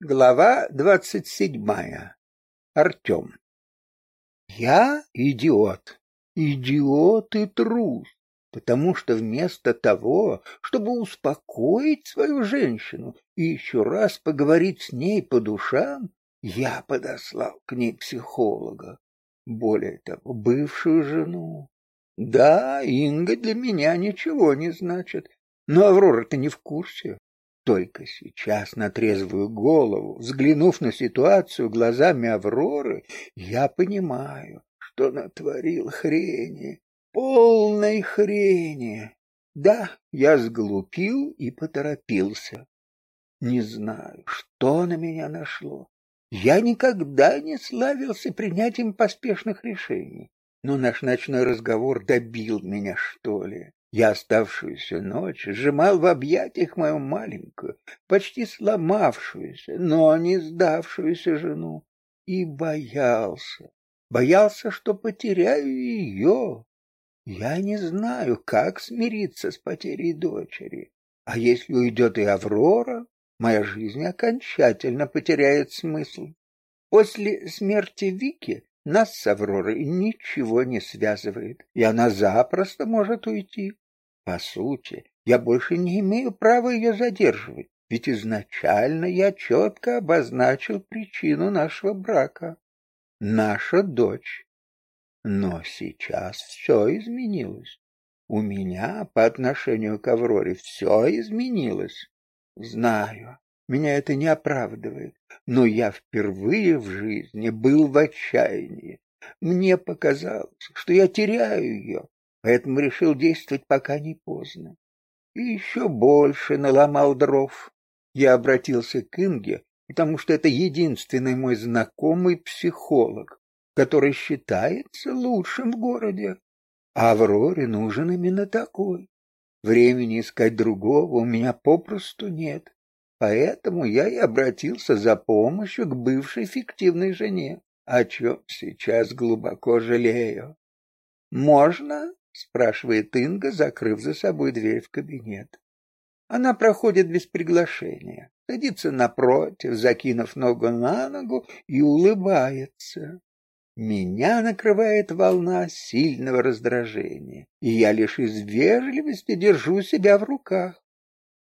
Глава двадцать седьмая. Артем. Я идиот. Идиот и трус. Потому что вместо того, чтобы успокоить свою женщину и еще раз поговорить с ней по душам, я подослал к ней психолога. Более того, бывшую жену. Да, Инга для меня ничего не значит, но Аврора-то не в курсе. Только сейчас на трезвую голову, взглянув на ситуацию глазами Авроры, я понимаю, что натворил хрени, полной хрени. Да, я сглупил и поторопился. Не знаю, что на меня нашло. Я никогда не славился принятием поспешных решений, но наш ночной разговор добил меня, что ли. Я оставшуюся ночь сжимал в объятиях мою маленькую, почти сломавшуюся, но не сдавшуюся жену, и боялся, боялся, что потеряю ее. Я не знаю, как смириться с потерей дочери, а если уйдет и Аврора, моя жизнь окончательно потеряет смысл. После смерти Вики нас с Авророй ничего не связывает, и она запросто может уйти. По сути, я больше не имею права ее задерживать, ведь изначально я четко обозначил причину нашего брака. Наша дочь. Но сейчас все изменилось. У меня по отношению к Авроре все изменилось. Знаю, меня это не оправдывает, но я впервые в жизни был в отчаянии. Мне показалось, что я теряю ее, поэтому решил действовать пока не поздно. И еще больше наломал дров. Я обратился к Инге, потому что это единственный мой знакомый психолог, который считается лучшим в городе. А Авроре нужен именно такой. Времени искать другого у меня попросту нет. Поэтому я и обратился за помощью к бывшей фиктивной жене, о чем сейчас глубоко жалею. «Можно?» — спрашивает Инга, закрыв за собой дверь в кабинет. Она проходит без приглашения, садится напротив, закинув ногу на ногу и улыбается. Меня накрывает волна сильного раздражения, и я лишь из вежливости держу себя в руках.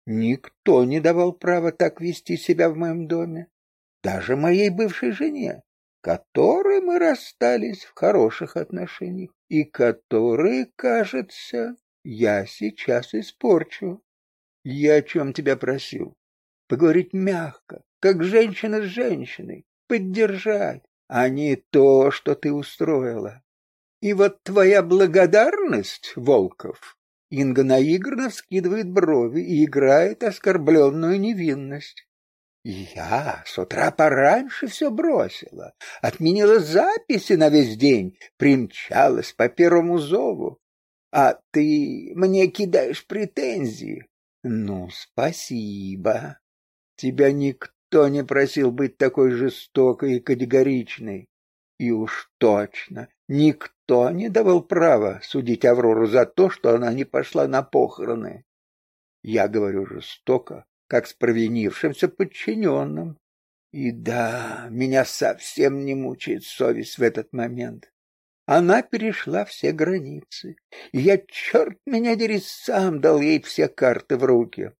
Никто не давал права так вести себя в моем доме, даже моей бывшей жене, которой мы расстались в хороших отношениях и которые, кажется, я сейчас испорчу. Я о чем тебя просил? Поговорить мягко, как женщина с женщиной, поддержать, а не то, что ты устроила. И вот твоя благодарность, Волков, Инга наигранно вскидывает брови и играет оскорбленную невинность. Я с утра пораньше все бросила, отменила записи на весь день, примчалась по первому зову. А ты мне кидаешь претензии. Ну, спасибо. Тебя никто не просил быть такой жестокой и категоричной. И уж точно никто не давал права судить Аврору за то, что она не пошла на похороны. Я говорю жестоко, как с провинившимся подчиненным. И да, меня совсем не мучает совесть в этот момент. Она перешла все границы, и я, черт меня дери, сам дал ей все карты в руки.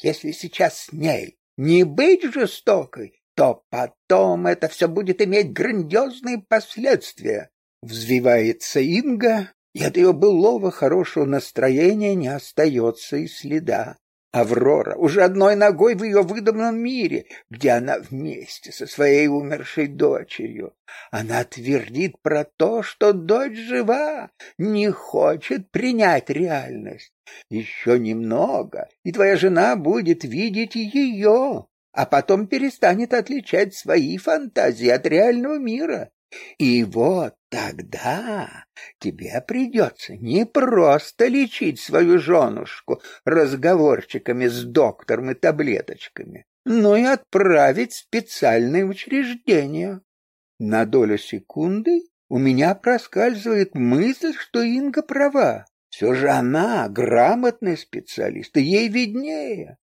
Если сейчас с ней не быть жестокой, то потом это все будет иметь грандиозные последствия. Взвивается Инга, и от ее былого хорошего настроения не остается и следа. Аврора уже одной ногой в ее выдуманном мире, где она вместе со своей умершей дочерью. Она твердит про то, что дочь жива, не хочет принять реальность. Еще немного, и твоя жена будет видеть ее, а потом перестанет отличать свои фантазии от реального мира. И вот тогда тебе придется не просто лечить свою женушку разговорчиками с доктором и таблеточками, но и отправить в специальное учреждение. На долю секунды у меня проскальзывает мысль, что Инга права. Все же она грамотный специалист, и ей виднее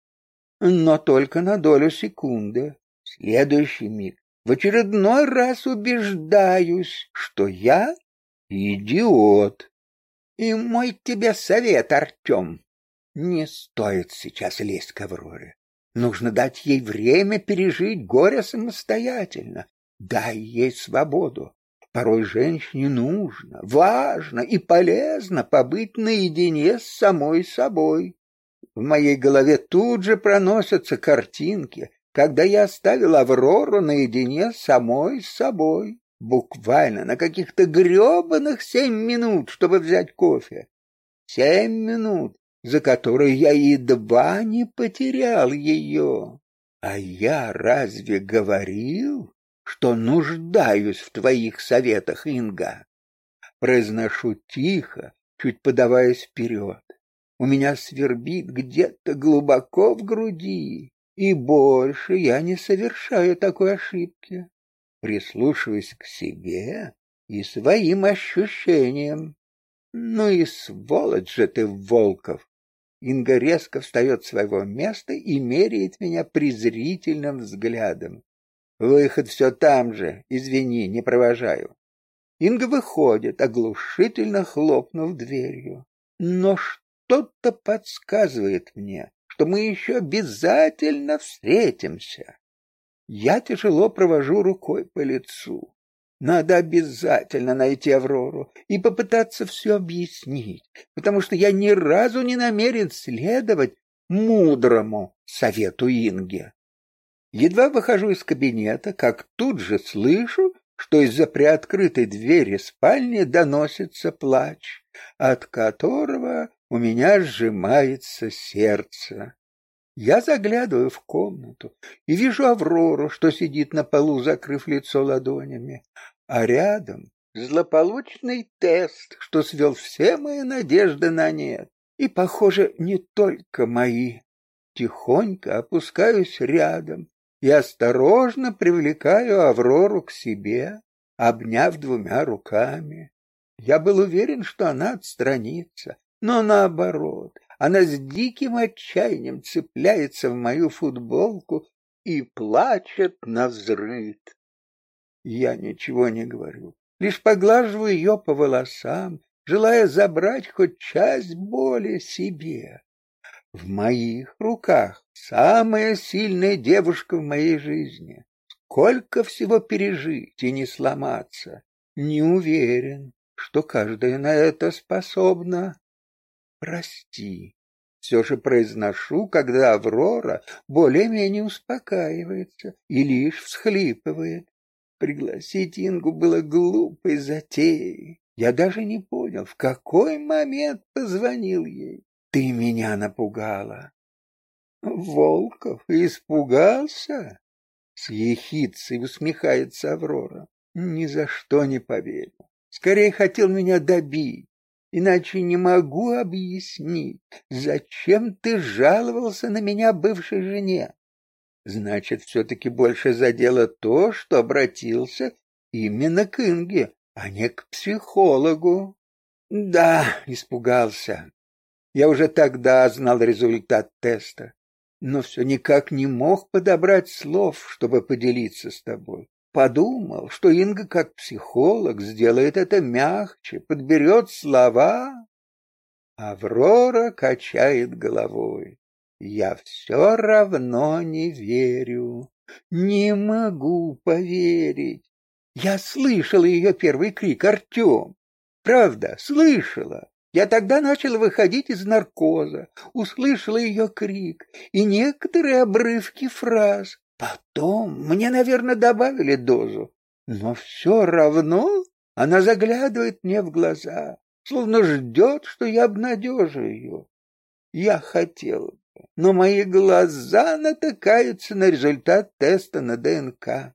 но только на долю секунды. следующий миг в очередной раз убеждаюсь, что я идиот. И мой тебе совет, Артем, не стоит сейчас лезть к Авроре. Нужно дать ей время пережить горе самостоятельно. Дай ей свободу. Порой женщине нужно, важно и полезно побыть наедине с самой собой. В моей голове тут же проносятся картинки, когда я оставил Аврору наедине с самой собой, буквально на каких-то гребаных семь минут, чтобы взять кофе. Семь минут, за которые я едва не потерял ее. А я разве говорил, что нуждаюсь в твоих советах, Инга. Произношу тихо, чуть подаваясь вперед. У меня свербит где-то глубоко в груди, и больше я не совершаю такой ошибки. Прислушиваюсь к себе и своим ощущениям. Ну и сволочь же ты, Волков! Инга резко встает с своего места и меряет меня презрительным взглядом. Выход все там же. Извини, не провожаю. Инга выходит, оглушительно хлопнув дверью. Но что-то подсказывает мне, что мы еще обязательно встретимся. Я тяжело провожу рукой по лицу. Надо обязательно найти Аврору и попытаться все объяснить, потому что я ни разу не намерен следовать мудрому совету Инги. Едва выхожу из кабинета, как тут же слышу, что из-за приоткрытой двери спальни доносится плач, от которого у меня сжимается сердце. Я заглядываю в комнату и вижу Аврору, что сидит на полу, закрыв лицо ладонями, а рядом злополучный тест, что свел все мои надежды на нет. И, похоже, не только мои. Тихонько опускаюсь рядом и осторожно привлекаю Аврору к себе, обняв двумя руками. Я был уверен, что она отстранится, но наоборот, она с диким отчаянием цепляется в мою футболку и плачет на взрыв. Я ничего не говорю, лишь поглаживаю ее по волосам, желая забрать хоть часть боли себе. В моих руках самая сильная девушка в моей жизни. Сколько всего пережить и не сломаться. Не уверен, что каждая на это способна. Прости. Все же произношу, когда Аврора более-менее успокаивается и лишь всхлипывает. Пригласить Ингу было глупой затеей. Я даже не понял, в какой момент позвонил ей. Ты меня напугала. Волков испугался? С ехицей усмехается Аврора. Ни за что не поверю. Скорее хотел меня добить. Иначе не могу объяснить, зачем ты жаловался на меня бывшей жене. Значит, все-таки больше задело то, что обратился именно к Инге, а не к психологу. Да, испугался. Я уже тогда знал результат теста, но все никак не мог подобрать слов, чтобы поделиться с тобой. Подумал, что Инга как психолог сделает это мягче, подберет слова. Аврора качает головой. Я все равно не верю, не могу поверить. Я слышала ее первый крик «Артем!» Правда, слышала. Я тогда начал выходить из наркоза, услышала ее крик и некоторые обрывки фраз. Потом мне, наверное, добавили дозу, но все равно она заглядывает мне в глаза, словно ждет, что я обнадежу ее. Я хотел бы, но мои глаза натыкаются на результат теста на ДНК.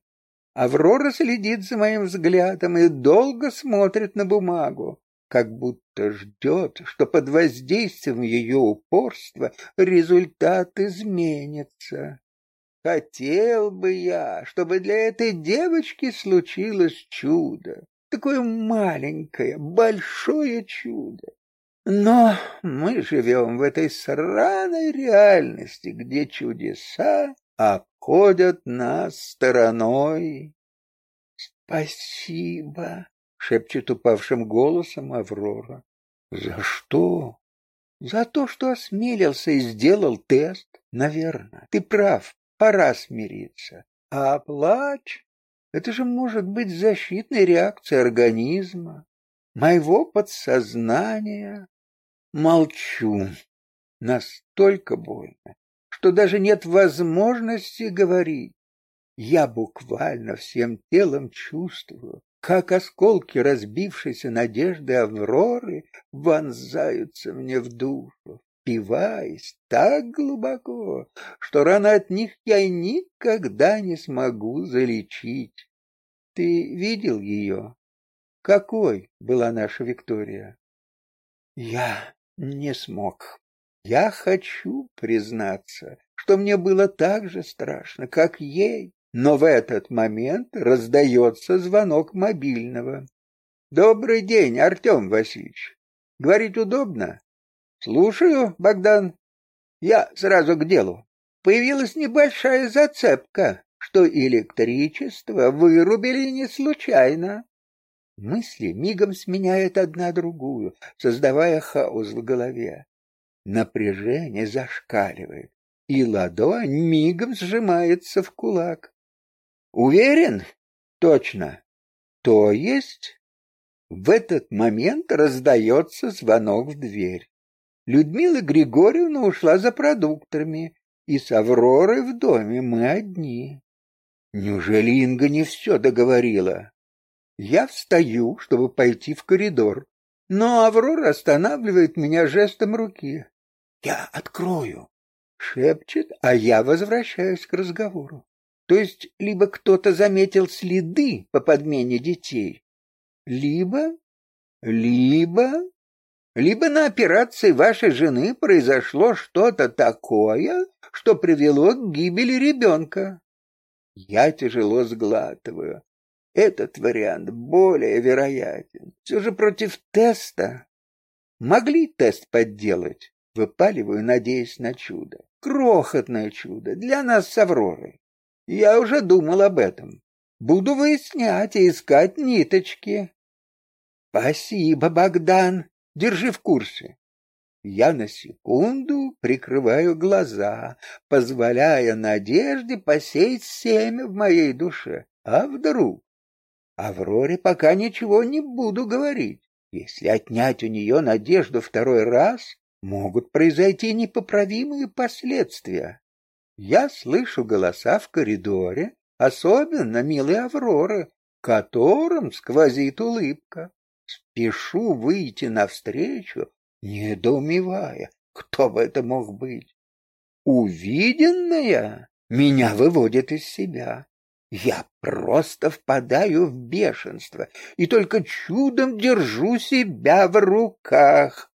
Аврора следит за моим взглядом и долго смотрит на бумагу как будто ждет, что под воздействием ее упорства результат изменится. Хотел бы я, чтобы для этой девочки случилось чудо, такое маленькое, большое чудо. Но мы живем в этой сраной реальности, где чудеса обходят нас стороной. Спасибо, шепчет упавшим голосом Аврора. За что? За то, что осмелился и сделал тест. Наверное, ты прав, пора смириться. А плач — это же может быть защитной реакцией организма, моего подсознания. Молчу. Настолько больно, что даже нет возможности говорить. Я буквально всем телом чувствую, как осколки разбившейся надежды Авроры вонзаются мне в душу, впиваясь так глубоко, что рано от них я никогда не смогу залечить. Ты видел ее? Какой была наша Виктория? Я не смог. Я хочу признаться, что мне было так же страшно, как ей. Но в этот момент раздается звонок мобильного. «Добрый день, Артем Васильевич. Говорить удобно?» «Слушаю, Богдан. Я сразу к делу. Появилась небольшая зацепка, что электричество вырубили не случайно. Мысли мигом сменяют одна другую, создавая хаос в голове. Напряжение зашкаливает, и ладонь мигом сжимается в кулак. Уверен? Точно. То есть? В этот момент раздается звонок в дверь. Людмила Григорьевна ушла за продуктами, и с Авророй в доме мы одни. Неужели Инга не все договорила? Я встаю, чтобы пойти в коридор, но Аврора останавливает меня жестом руки. «Я открою», — шепчет, а я возвращаюсь к разговору. То есть либо кто-то заметил следы по подмене детей, либо... либо... либо на операции вашей жены произошло что-то такое, что привело к гибели ребенка. Я тяжело сглатываю. Этот вариант более вероятен. Все же против теста. Могли тест подделать? Выпаливаю, надеясь на чудо. Крохотное чудо для нас с Авророй. Я уже думал об этом. Буду выяснять и искать ниточки. Спасибо, Богдан. Держи в курсе. Я на секунду прикрываю глаза, позволяя надежде посеять семя в моей душе. А вдруг? Авроре пока ничего не буду говорить. Если отнять у нее надежду второй раз, могут произойти непоправимые последствия. Я слышу голоса в коридоре, особенно милой Авроры, которым сквозит улыбка. Спешу выйти навстречу, недоумевая, кто бы это мог быть. Увиденное меня выводит из себя. Я просто впадаю в бешенство и только чудом держу себя в руках.